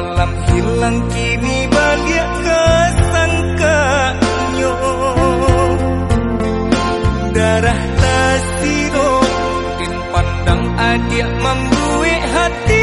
Malam hilang kini balik kesangkanyo Darah tasiro Din pandang adik membuik hati